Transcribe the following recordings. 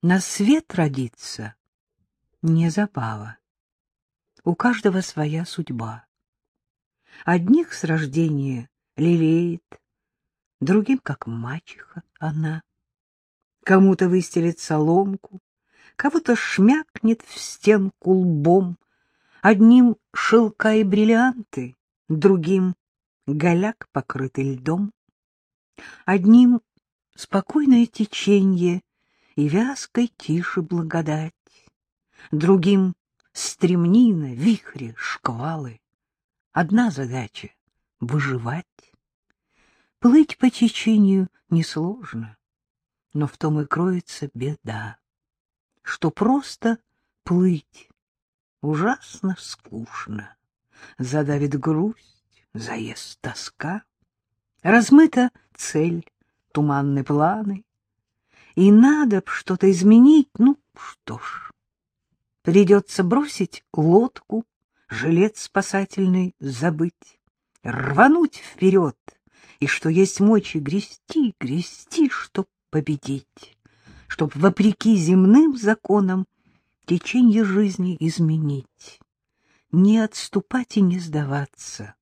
На свет родиться не забава. У каждого своя судьба. Одних с рождения лелеет, другим, как мачеха, она. Кому-то выстелит соломку, кого-то шмякнет в стенку лбом, одним шелка и бриллианты, другим голяк, покрытый льдом, одним спокойное течение и вязкой тиши благодать, другим — стремнина, вихри, шквалы. Одна задача — выживать. Плыть по течению несложно, но в том и кроется беда, что просто плыть ужасно скучно. Задавит грусть, заест тоска, размыта цель, туманны планы, и надо б что-то изменить, ну что ж, придется бросить лодку, жилет спасательный забыть, рвануть вперед, и что есть мочи грести, грести, чтоб победить, чтоб вопреки земным законам течение жизни изменить, не отступать и не сдаваться,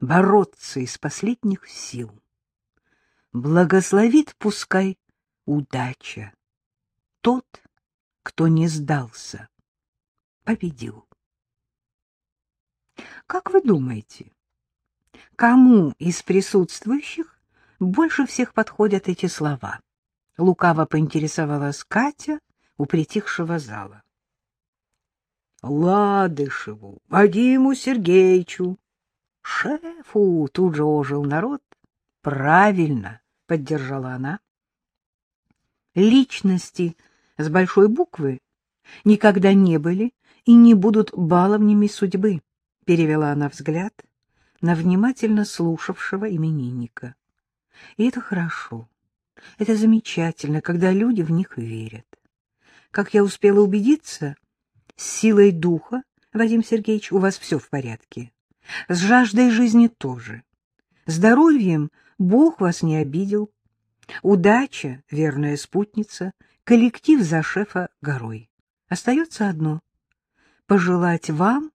бороться из последних сил. Благословит пускай удача. Тот, кто не сдался, победил. Как вы думаете, кому из присутствующих больше всех подходят эти слова? Лукаво поинтересовалась Катя у притихшего зала. Ладышеву, Вадиму Сергеевичу, шефу, тут же ожил народ. Правильно, поддержала она личности с большой буквы никогда не были и не будут баловнями судьбы, перевела она взгляд на внимательно слушавшего именинника. И это хорошо, это замечательно, когда люди в них верят. Как я успела убедиться, с силой духа, Вадим Сергеевич, у вас все в порядке. С жаждой жизни тоже. Здоровьем Бог вас не обидел, Удача — верная спутница, коллектив за шефа горой. Остается одно — пожелать вам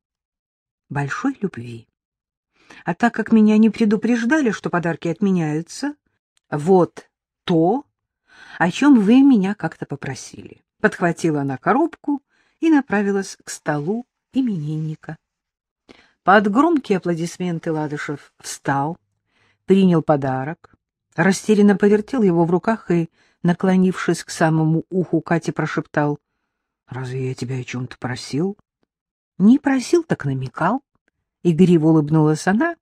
большой любви. А так как меня не предупреждали, что подарки отменяются, вот то, о чем вы меня как-то попросили. Подхватила она коробку и направилась к столу именинника. Под громкие аплодисменты Ладышев встал, принял подарок, растерянно повертел его в руках и, наклонившись к самому уху, Кати прошептал. — Разве я тебя о чем-то просил? — Не просил, так намекал. Игриво улыбнулась она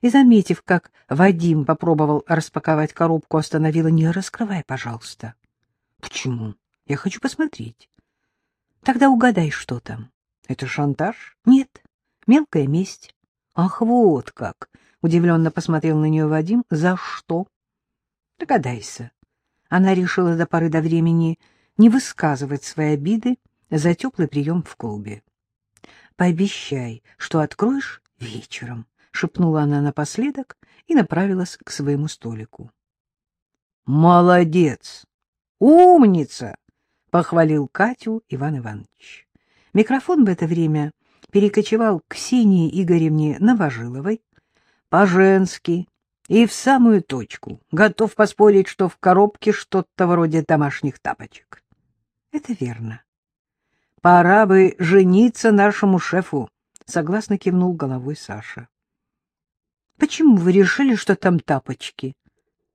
и, заметив, как Вадим попробовал распаковать коробку, остановила. — Не раскрывай, пожалуйста. — Почему? Я хочу посмотреть. — Тогда угадай, что там. — Это шантаж? — Нет. Мелкая месть. — Ах, вот как! — удивленно посмотрел на нее Вадим. — За что? — Догадайся. Она решила до поры до времени не высказывать свои обиды за теплый прием в клубе. «Пообещай, что откроешь вечером», — шепнула она напоследок и направилась к своему столику. «Молодец! Умница!» — похвалил Катю Иван Иванович. Микрофон в это время перекочевал к Ксении Игоревне Новожиловой, по-женски, и в самую точку. Готов поспорить, что в коробке что-то вроде домашних тапочек. Это верно. Пора бы жениться нашему шефу, согласно кивнул головой Саша. Почему вы решили, что там тапочки?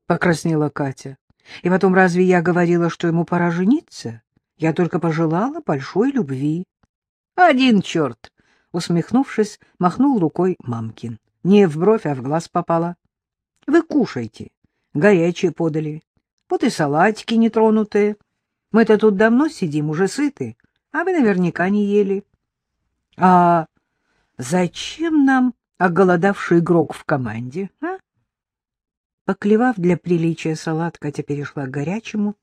покраснела Катя. И потом, разве я говорила, что ему пора жениться? Я только пожелала большой любви. Один черт! усмехнувшись, махнул рукой Мамкин. Не в бровь, а в глаз попала. Вы кушайте. Горячее подали. Вот и салатики нетронутые. Мы-то тут давно сидим, уже сыты, а вы наверняка не ели. А зачем нам оголодавший игрок в команде, а? Поклевав для приличия салат, Катя перешла к горячему.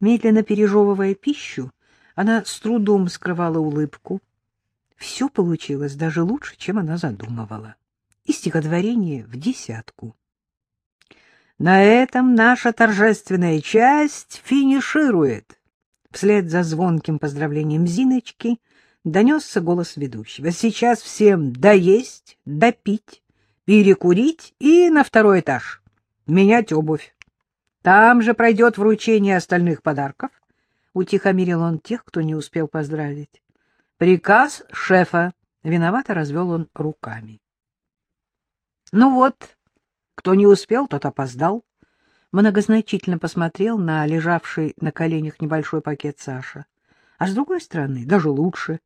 Медленно пережевывая пищу, она с трудом скрывала улыбку. Все получилось даже лучше, чем она задумывала. И стихотворение в десятку. На этом наша торжественная часть финиширует. Вслед за звонким поздравлением Зиночки донесся голос ведущего. «Сейчас всем доесть, допить, перекурить и на второй этаж. Менять обувь. Там же пройдет вручение остальных подарков». Утихомирил он тех, кто не успел поздравить. «Приказ шефа». Виновато развел он руками. «Ну вот, кто не успел, тот опоздал». Многозначительно посмотрел на лежавший на коленях небольшой пакет Саша. А с другой стороны, даже лучше.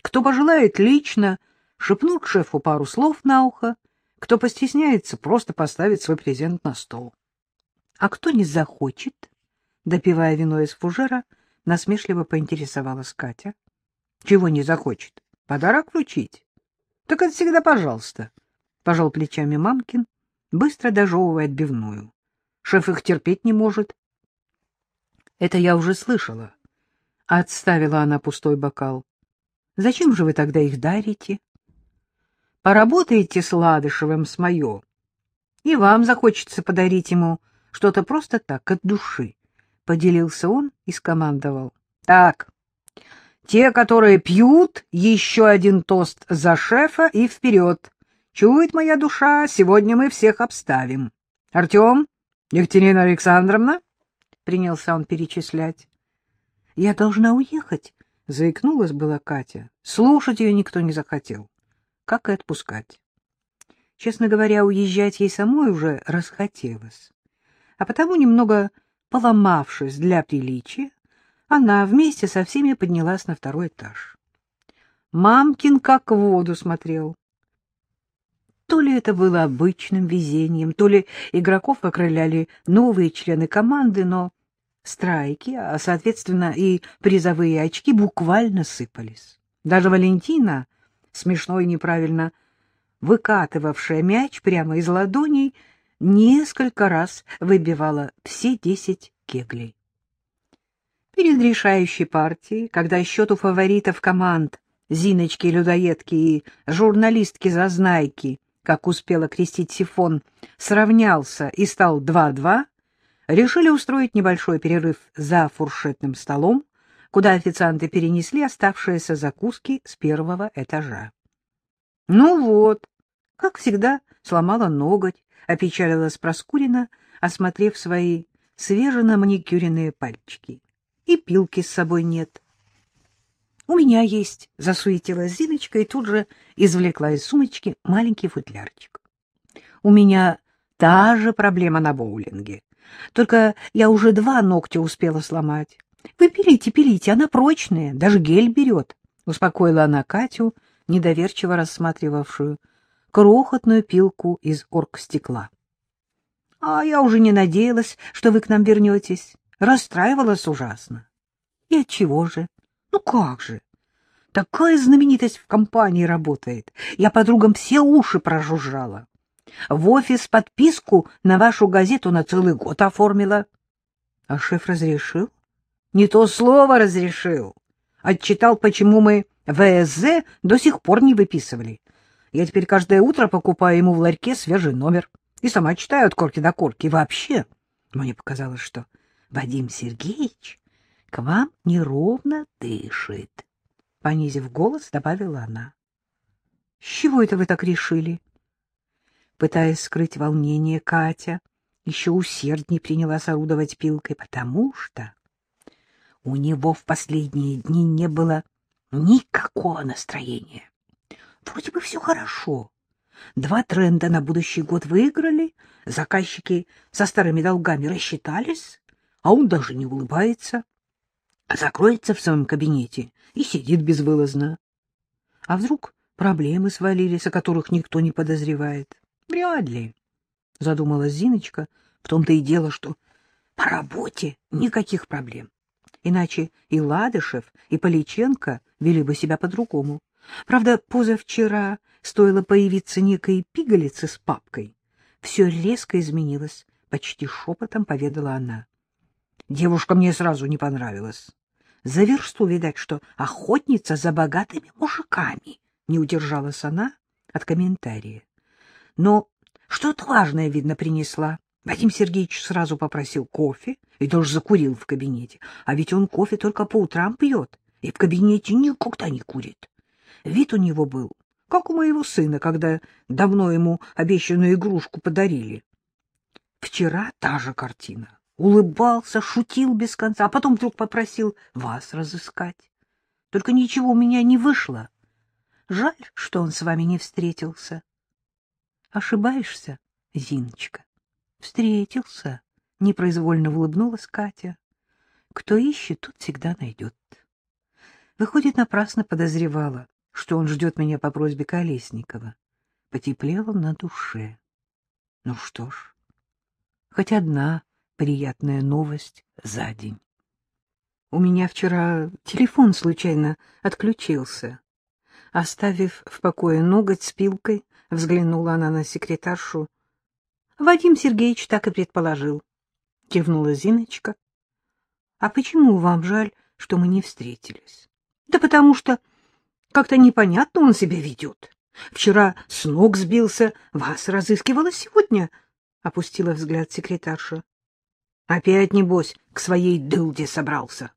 Кто пожелает лично шепнуть шефу пару слов на ухо, кто постесняется просто поставить свой презент на стол. А кто не захочет, допивая вино из фужера, насмешливо поинтересовалась Катя. Чего не захочет? Подарок вручить? Так это всегда пожалуйста. Пожал плечами мамкин, быстро дожевывая отбивную. Шеф их терпеть не может. Это я уже слышала. Отставила она пустой бокал. Зачем же вы тогда их дарите? Поработаете с Ладышевым с моё, и вам захочется подарить ему что-то просто так, от души. Поделился он и скомандовал. Так, те, которые пьют, еще один тост за шефа и вперед. Чует моя душа, сегодня мы всех обставим. Артем, Екатерина Александровна, принялся он перечислять. Я должна уехать, заикнулась была Катя. Слушать ее никто не захотел. Как и отпускать. Честно говоря, уезжать ей самой уже расхотелось. А потому, немного поломавшись для приличия, она вместе со всеми поднялась на второй этаж. Мамкин как в воду смотрел. То ли это было обычным везением, то ли игроков окрыляли новые члены команды, но страйки, а, соответственно, и призовые очки буквально сыпались. Даже Валентина, смешно и неправильно выкатывавшая мяч прямо из ладоней, несколько раз выбивала все десять кеглей. Перед решающей партией, когда счет у фаворитов команд Зиночки-людоедки и журналистки-зазнайки, как успела крестить Сифон, сравнялся и стал 2-2, решили устроить небольшой перерыв за фуршетным столом, куда официанты перенесли оставшиеся закуски с первого этажа. Ну вот, как всегда, сломала ноготь, опечалилась Проскурина, осмотрев свои свежено-маникюренные пальчики и пилки с собой нет. — У меня есть, — засуетилась Зиночка и тут же извлекла из сумочки маленький футлярчик. — У меня та же проблема на боулинге. Только я уже два ногтя успела сломать. Вы пилите, пилите, она прочная, даже гель берет, — успокоила она Катю, недоверчиво рассматривавшую крохотную пилку из оргстекла. — А я уже не надеялась, что вы к нам вернетесь расстраивалась ужасно. И от чего же? Ну как же? Такая знаменитость в компании работает. Я подругам все уши прожужжала. В офис подписку на вашу газету на целый год оформила. А шеф разрешил? Не то слово разрешил. Отчитал, почему мы ВСЗ до сих пор не выписывали. Я теперь каждое утро покупаю ему в ларьке свежий номер. И сама читаю от корки до корки. И вообще, мне показалось, что Вадим Сергеевич к вам неровно дышит. Понизив голос, добавила она. — С чего это вы так решили? Пытаясь скрыть волнение, Катя еще усерднее принялась орудовать пилкой, потому что у него в последние дни не было никакого настроения. Вроде бы все хорошо. Два тренда на будущий год выиграли, заказчики со старыми долгами рассчитались, а он даже не улыбается, а закроется в своем кабинете и сидит безвылазно. А вдруг проблемы свалились, о которых никто не подозревает? Вряд ли, — задумалась Зиночка. В том-то и дело, что по работе никаких проблем. Иначе и Ладышев, и Поличенко вели бы себя по-другому. Правда, позавчера стоило появиться некой пигалице с папкой. Все резко изменилось, почти шепотом поведала она. Девушка мне сразу не понравилась. За версту, видать, что охотница за богатыми мужиками, не удержалась она от комментария. Но что-то важное, видно, принесла. Вадим Сергеевич сразу попросил кофе и даже закурил в кабинете. А ведь он кофе только по утрам пьет и в кабинете никогда не курит. Вид у него был, как у моего сына, когда давно ему обещанную игрушку подарили. Вчера та же картина. Улыбался, шутил без конца, а потом вдруг попросил вас разыскать. Только ничего у меня не вышло. Жаль, что он с вами не встретился. Ошибаешься, Зиночка. Встретился. Непроизвольно улыбнулась Катя. Кто ищет, тут всегда найдет. Выходит, напрасно подозревала, что он ждет меня по просьбе Колесникова. Потеплело на душе. Ну что ж, хоть одна приятная новость за день. У меня вчера телефон случайно отключился. Оставив в покое ноготь с пилкой, взглянула она на секретаршу. Вадим Сергеевич так и предположил. Кивнула Зиночка. — А почему вам жаль, что мы не встретились? — Да потому что как-то непонятно он себя ведет. Вчера с ног сбился, вас разыскивала сегодня, — опустила взгляд секретарша. — Опять, небось, к своей дылде собрался.